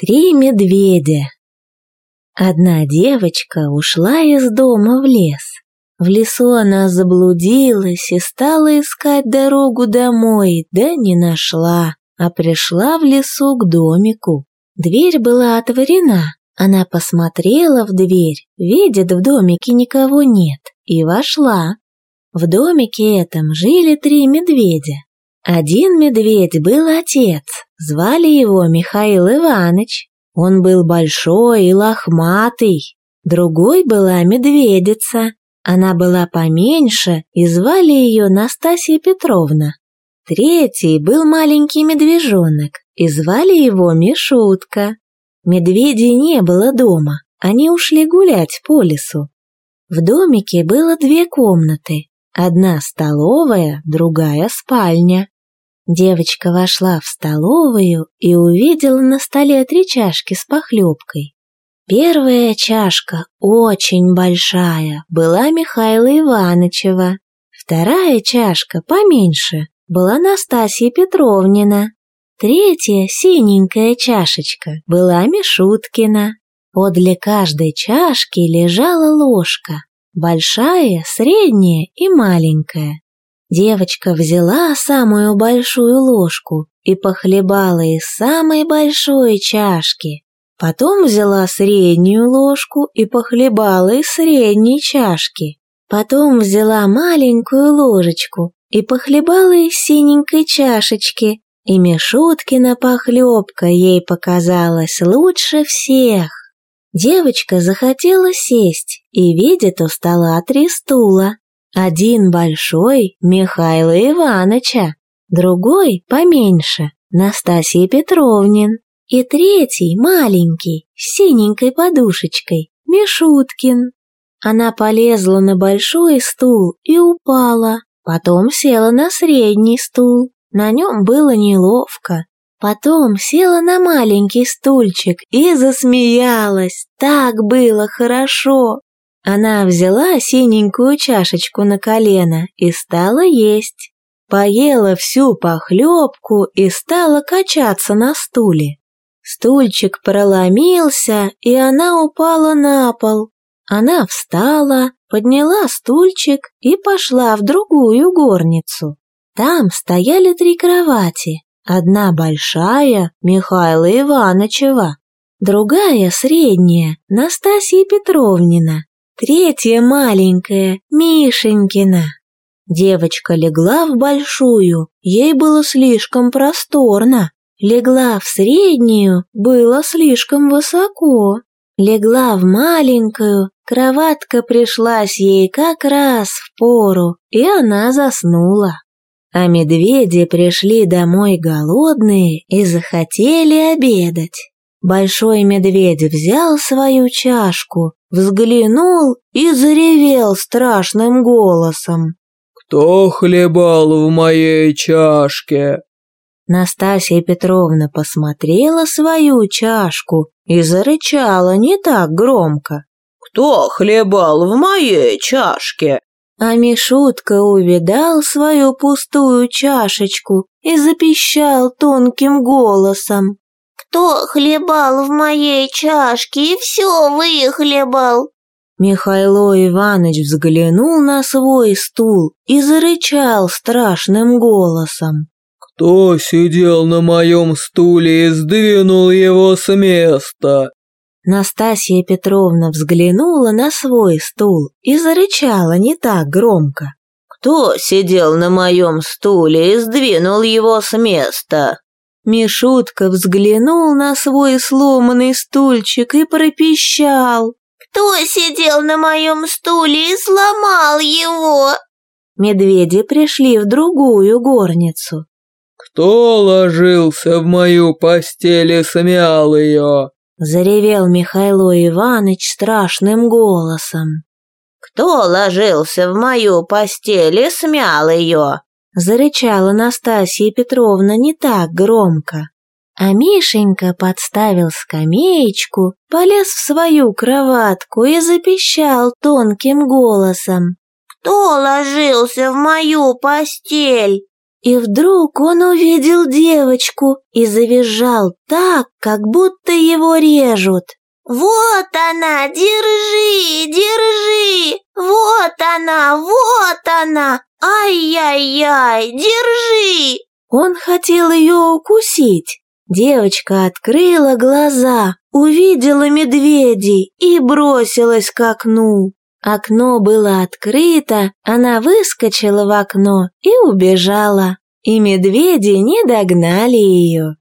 Три медведя. Одна девочка ушла из дома в лес. В лесу она заблудилась и стала искать дорогу домой, да не нашла, а пришла в лесу к домику. Дверь была отворена. Она посмотрела в дверь, видит, в домике никого нет, и вошла. В домике этом жили три медведя. Один медведь был отец, звали его Михаил Иванович. Он был большой и лохматый. Другой была медведица. Она была поменьше, и звали ее Настасья Петровна. Третий был маленький медвежонок, и звали его Мишутка. Медведей не было дома, они ушли гулять по лесу. В домике было две комнаты, одна столовая, другая спальня. Девочка вошла в столовую и увидела на столе три чашки с похлебкой. Первая чашка, очень большая, была Михаила Ивановичева. Вторая чашка, поменьше, была Настасья Петровнина. Третья, синенькая чашечка, была Мишуткина. Подле каждой чашки лежала ложка, большая, средняя и маленькая. Девочка взяла самую большую ложку и похлебала из самой большой чашки. Потом взяла среднюю ложку и похлебала из средней чашки. Потом взяла маленькую ложечку и похлебала из синенькой чашечки. И Мишуткина похлебка ей показалась лучше всех. Девочка захотела сесть и видит у стола три стула. Один большой Михаила Ивановича, другой поменьше Настасья Петровнин и третий маленький с синенькой подушечкой Мишуткин. Она полезла на большой стул и упала, потом села на средний стул. На нем было неловко. Потом села на маленький стульчик и засмеялась. Так было хорошо. Она взяла синенькую чашечку на колено и стала есть. Поела всю похлебку и стала качаться на стуле. Стульчик проломился, и она упала на пол. Она встала, подняла стульчик и пошла в другую горницу. Там стояли три кровати. Одна большая, Михаила Ивановичева, другая средняя, Настасья Петровнина, Третья маленькая, Мишенькина. Девочка легла в большую, ей было слишком просторно. Легла в среднюю, было слишком высоко. Легла в маленькую, кроватка пришлась ей как раз в пору, и она заснула. А медведи пришли домой голодные и захотели обедать. Большой медведь взял свою чашку, взглянул и заревел страшным голосом. «Кто хлебал в моей чашке?» Настасья Петровна посмотрела свою чашку и зарычала не так громко. «Кто хлебал в моей чашке?» А Мишутка увидал свою пустую чашечку и запищал тонким голосом кто хлебал в моей чашке и все выхлебал?» Михайло Иванович взглянул на свой стул и зарычал страшным голосом. «Кто сидел на моем стуле и сдвинул его с места?» Настасья Петровна взглянула на свой стул и зарычала не так громко. «Кто сидел на моем стуле и сдвинул его с места?» Мишутка взглянул на свой сломанный стульчик и пропищал. «Кто сидел на моем стуле и сломал его?» Медведи пришли в другую горницу. «Кто ложился в мою постель и смял ее?» Заревел Михайло Иванович страшным голосом. «Кто ложился в мою постель и смял ее?» Зарычала Настасья Петровна не так громко. А Мишенька подставил скамеечку, полез в свою кроватку и запищал тонким голосом. «Кто ложился в мою постель?» и вдруг он увидел девочку и завизжал так, как будто его режут. «Вот она, держи, держи! Вот она, вот она! Ай-яй-яй, держи!» Он хотел ее укусить. Девочка открыла глаза, увидела медведей и бросилась к окну. Окно было открыто, она выскочила в окно и убежала, и медведи не догнали ее.